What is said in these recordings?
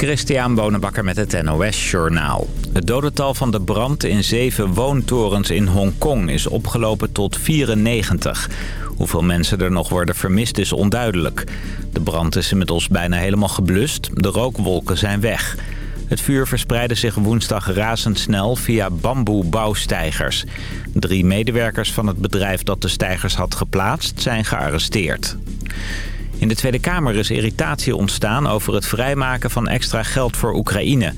Christian Bonenbakker met het NOS Journaal. Het dodental van de brand in zeven woontorens in Hongkong is opgelopen tot 94. Hoeveel mensen er nog worden vermist is onduidelijk. De brand is inmiddels bijna helemaal geblust. De rookwolken zijn weg. Het vuur verspreidde zich woensdag razendsnel via bamboebouwstijgers. Drie medewerkers van het bedrijf dat de stijgers had geplaatst zijn gearresteerd. In de Tweede Kamer is irritatie ontstaan over het vrijmaken van extra geld voor Oekraïne.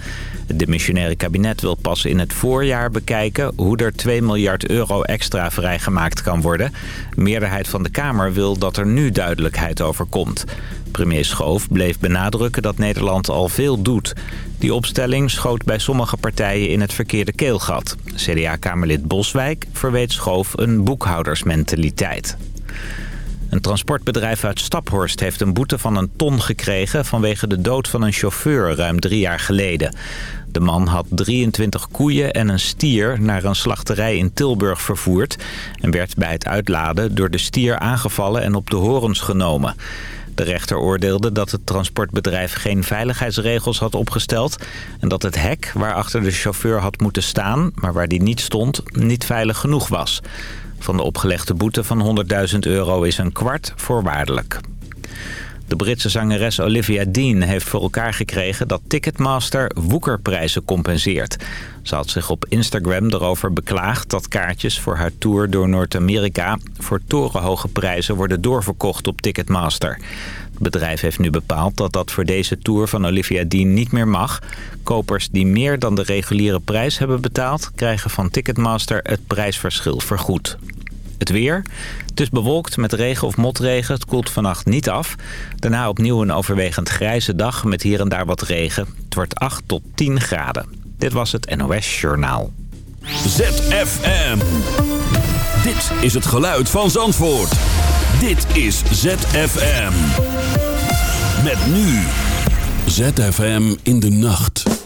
Het demissionaire kabinet wil pas in het voorjaar bekijken hoe er 2 miljard euro extra vrijgemaakt kan worden. De meerderheid van de Kamer wil dat er nu duidelijkheid over komt. Premier Schoof bleef benadrukken dat Nederland al veel doet. Die opstelling schoot bij sommige partijen in het verkeerde keelgat. CDA-kamerlid Boswijk verweet Schoof een boekhoudersmentaliteit. Een transportbedrijf uit Staphorst heeft een boete van een ton gekregen... vanwege de dood van een chauffeur ruim drie jaar geleden. De man had 23 koeien en een stier naar een slachterij in Tilburg vervoerd... en werd bij het uitladen door de stier aangevallen en op de horens genomen. De rechter oordeelde dat het transportbedrijf geen veiligheidsregels had opgesteld... en dat het hek waarachter de chauffeur had moeten staan, maar waar die niet stond, niet veilig genoeg was. Van de opgelegde boete van 100.000 euro is een kwart voorwaardelijk. De Britse zangeres Olivia Dean heeft voor elkaar gekregen dat Ticketmaster woekerprijzen compenseert. Ze had zich op Instagram erover beklaagd dat kaartjes voor haar tour door Noord-Amerika voor torenhoge prijzen worden doorverkocht op Ticketmaster. Het bedrijf heeft nu bepaald dat dat voor deze tour van Olivia Dean niet meer mag. Kopers die meer dan de reguliere prijs hebben betaald krijgen van Ticketmaster het prijsverschil vergoed. Het weer. Het is bewolkt met regen of motregen. Het koelt vannacht niet af. Daarna opnieuw een overwegend grijze dag met hier en daar wat regen. Het wordt 8 tot 10 graden. Dit was het NOS Journaal. ZFM. Dit is het geluid van Zandvoort. Dit is ZFM. Met nu. ZFM in de nacht.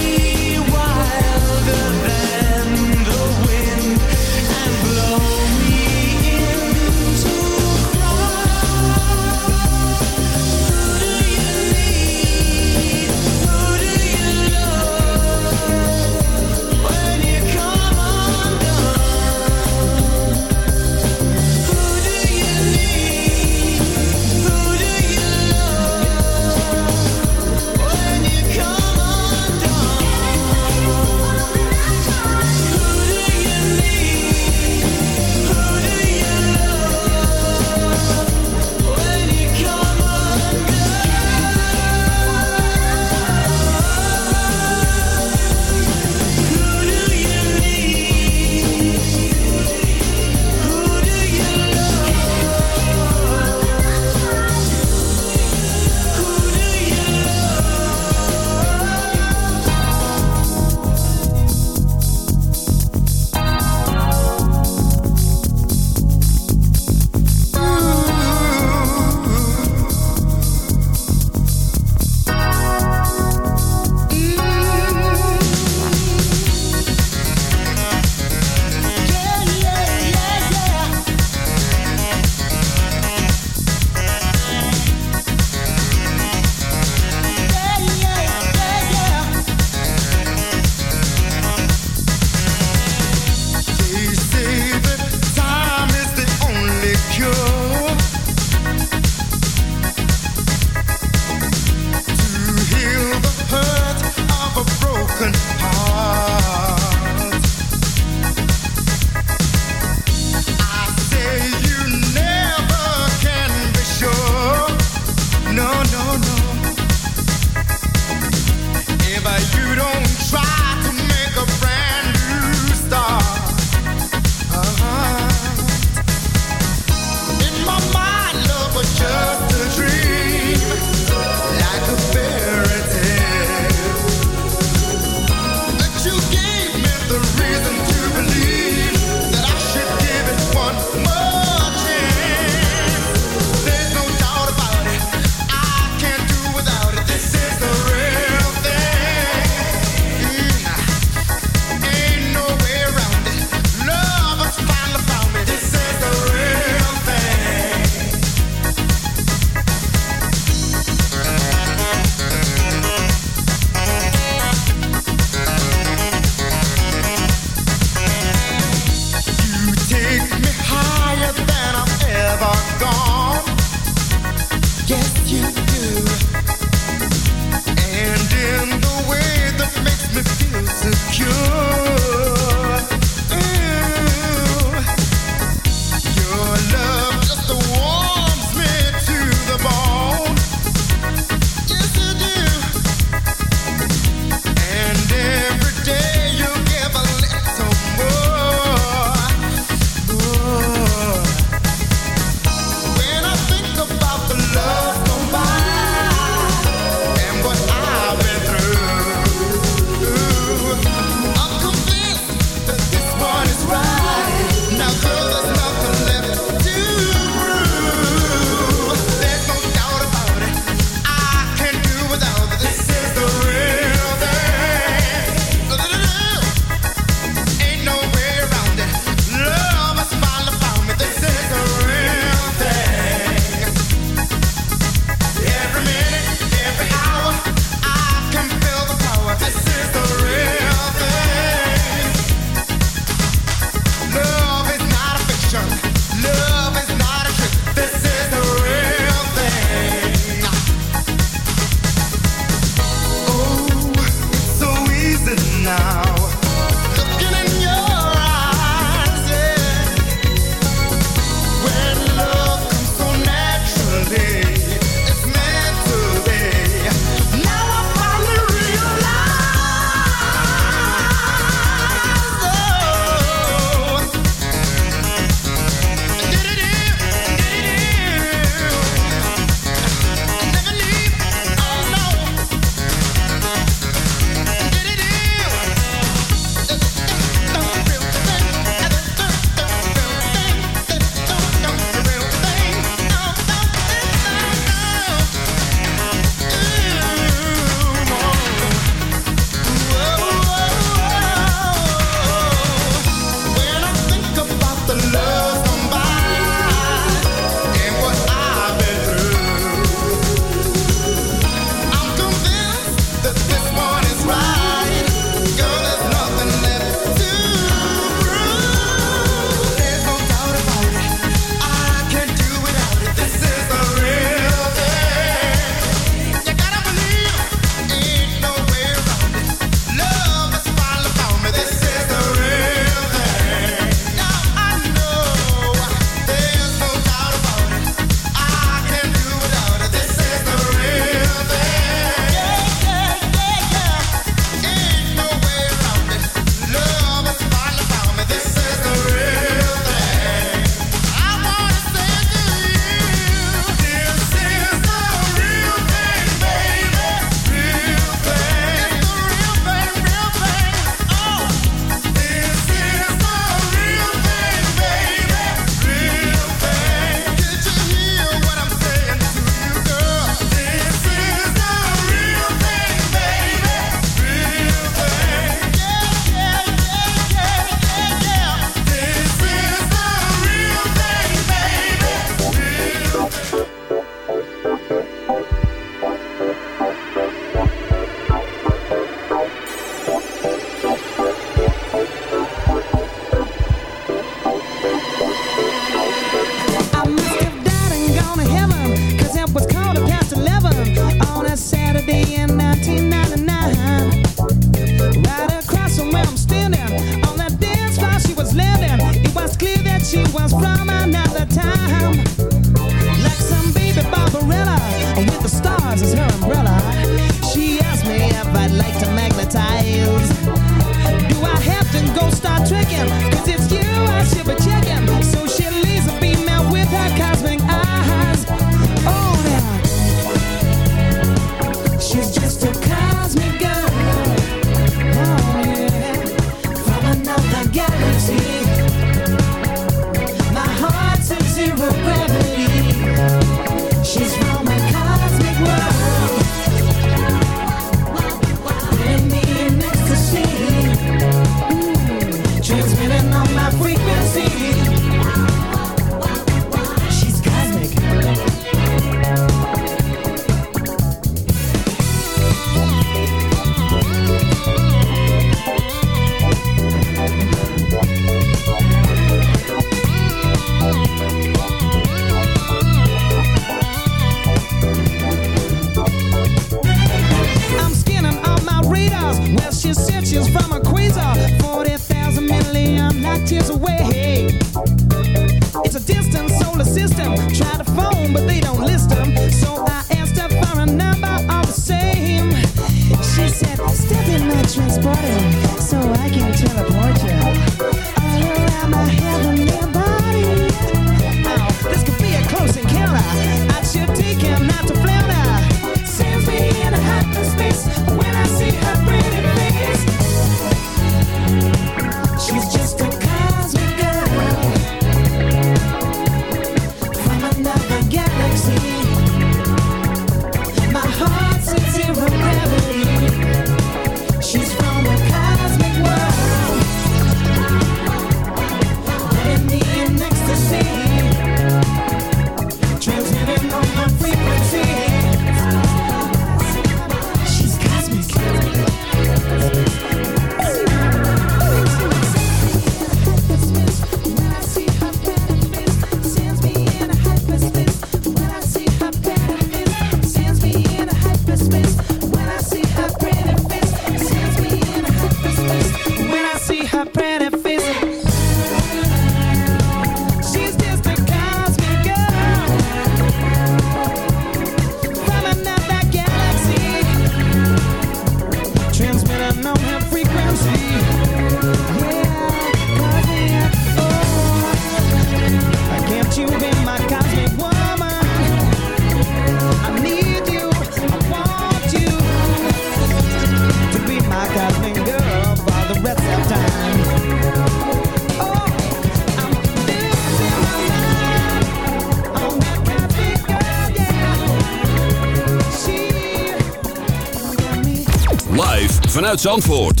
Vanuit Zandvoort.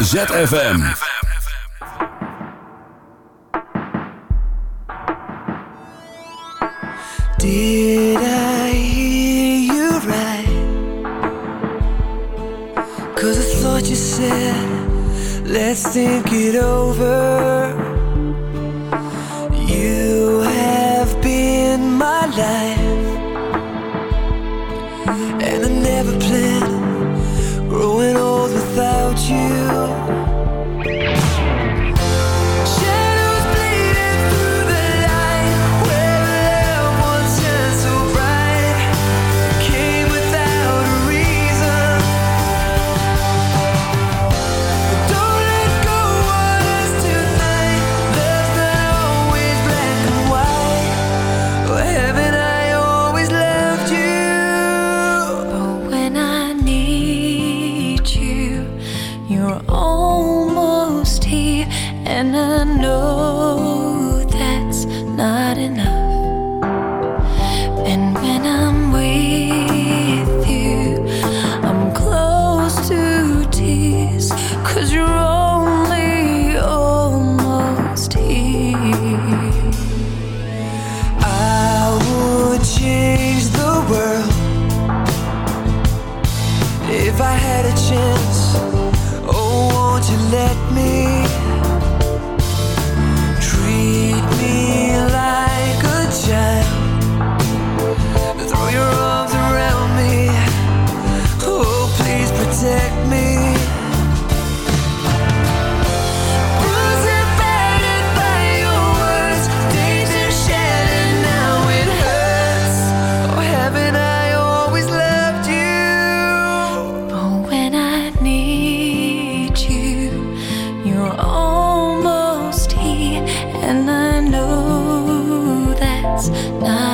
ZFM. Did I hear you right? Cause I thought you said, let's think it over. almost here, and I know that's not.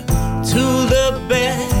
bed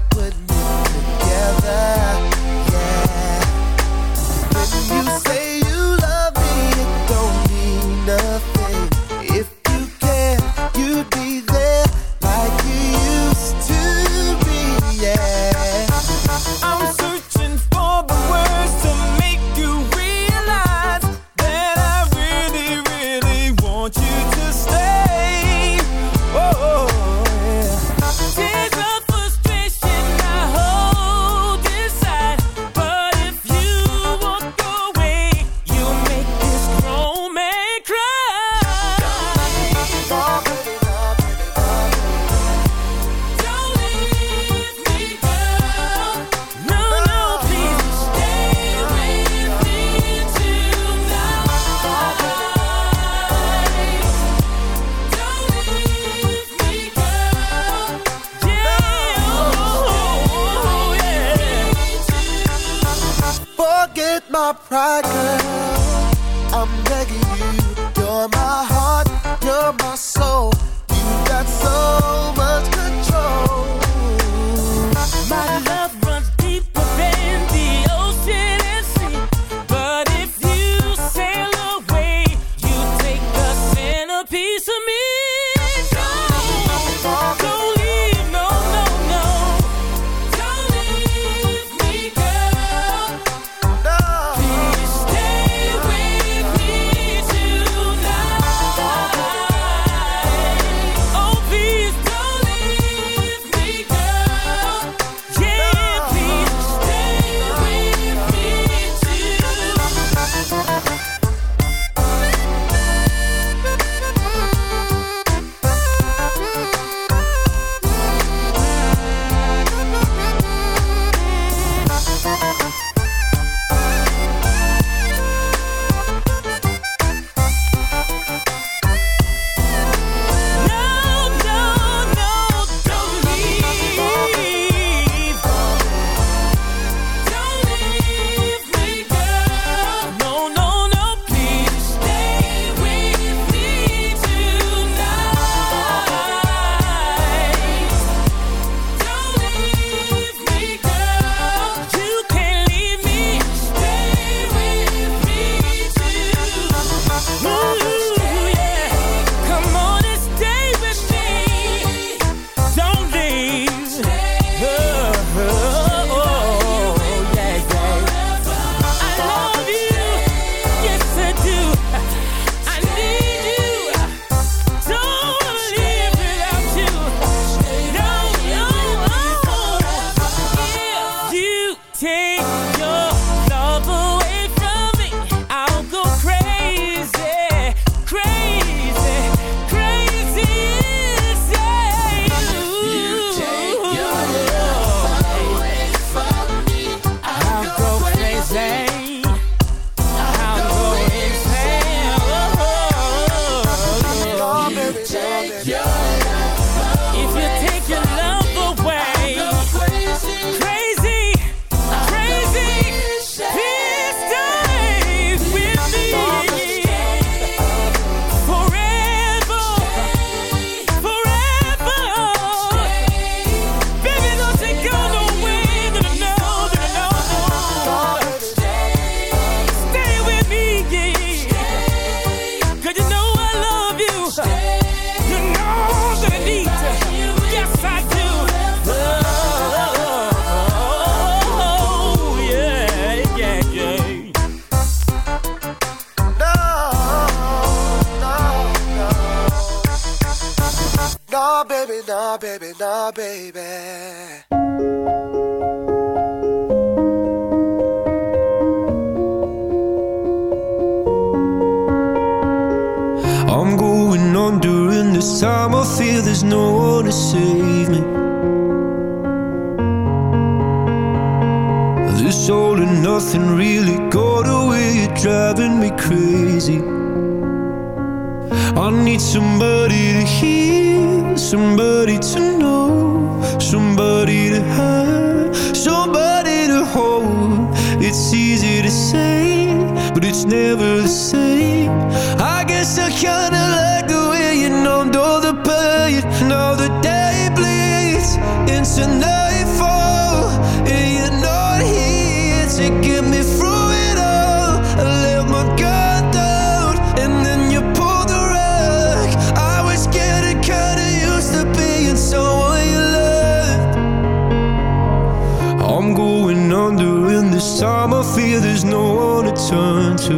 I'm going under and this time. I fear there's no one to turn to.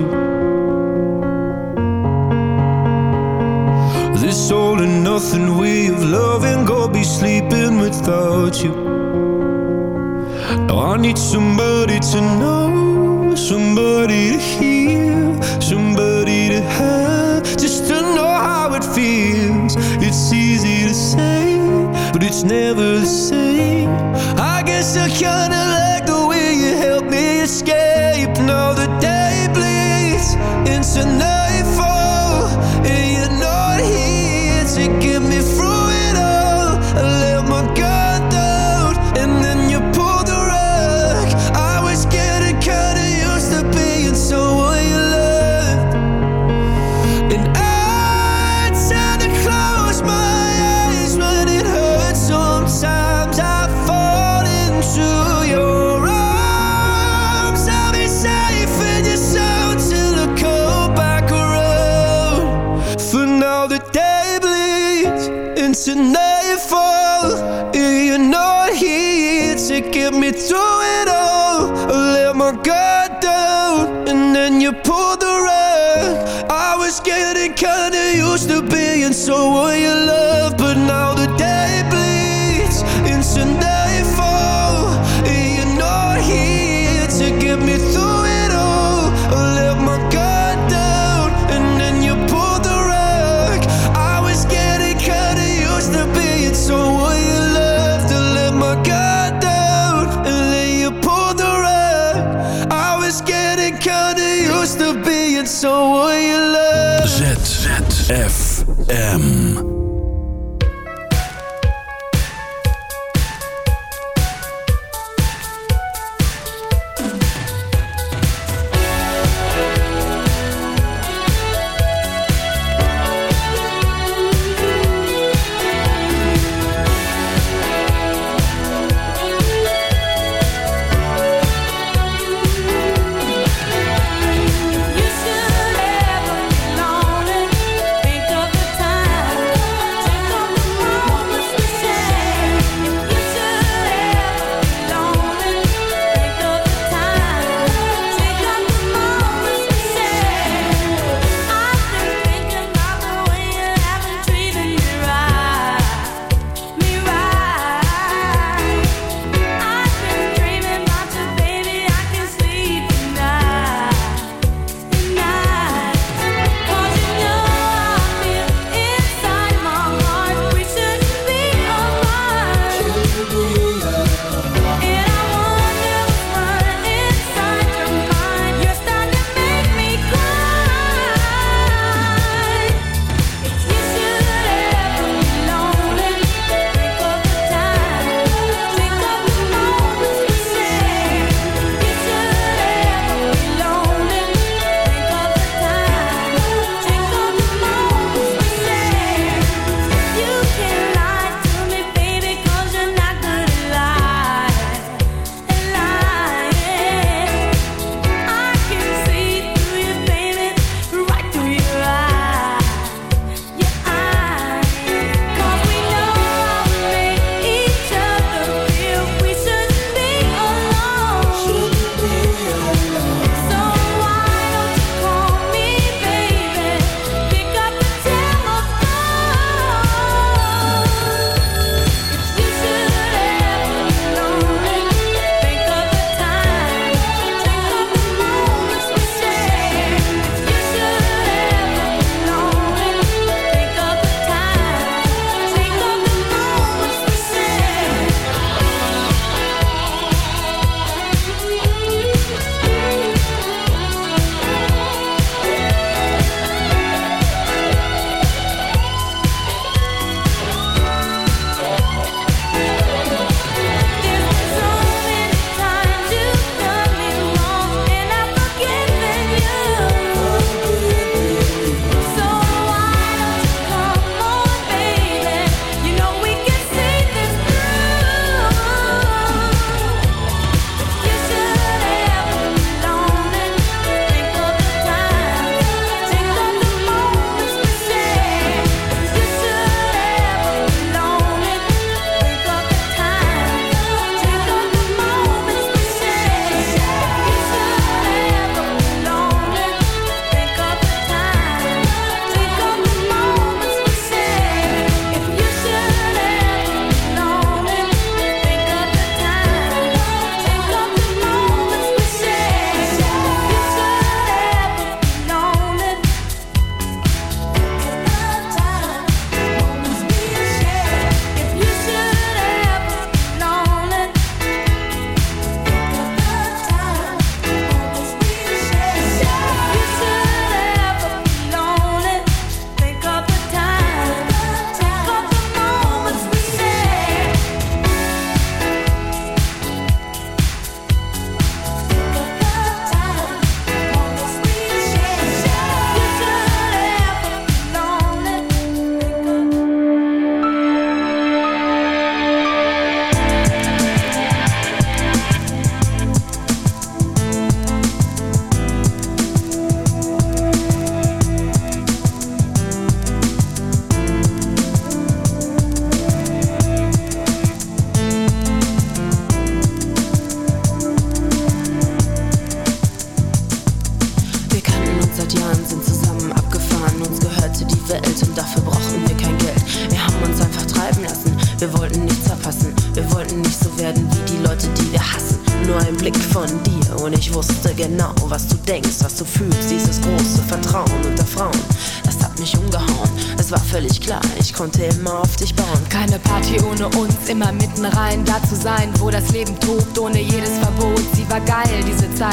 This all or nothing way of loving. Go be sleeping without you. Now I need somebody to know Somebody to hear Somebody to have Just to know how it feels. It's easy to say But it's never the same. I I kinda like the way you help me escape. Now the day bleeds into night. so will you love FM.